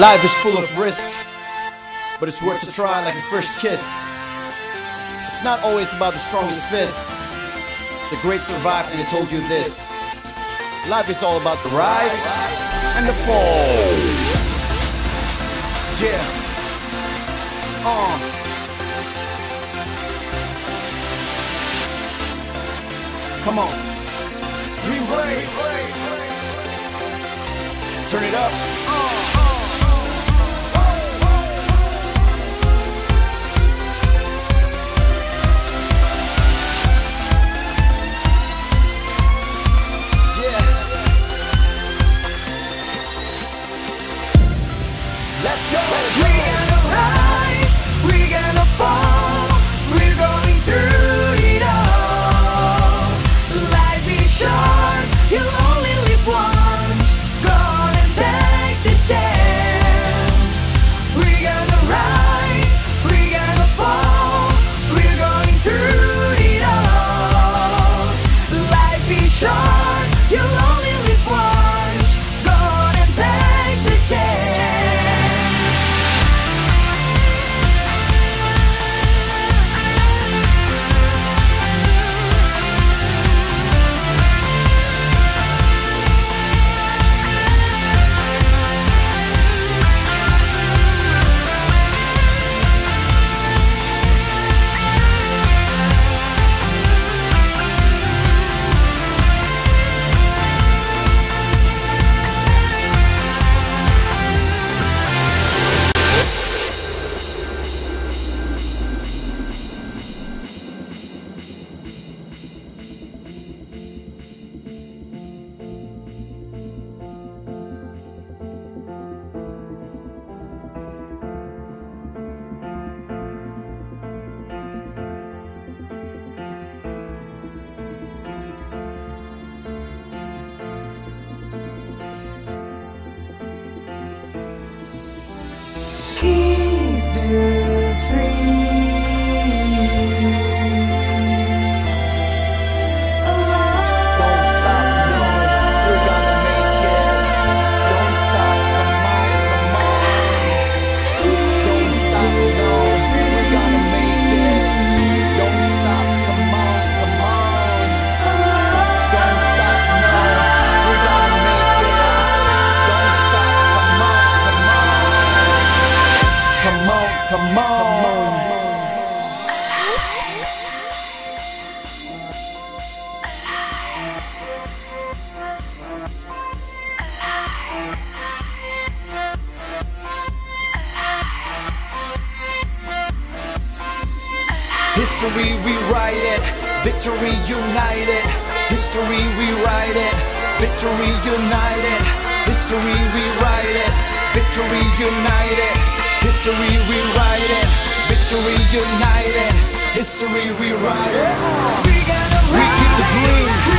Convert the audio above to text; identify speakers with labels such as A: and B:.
A: Life is full of risk, but it's worth a try like a first kiss. It's not always about the strongest fist. The great survived and they told you this. Life is all about the rise and the fall. Yeah. Uh. Come on. Dream break. Turn it up. Uh. Let's go. Let's
B: We Keep
A: come on. History rewrite it, victory united. History rewrite it, victory united. History rewrite it, victory united. History rewrite it, victory united. History rewrite it.
B: We
A: We keep the dream,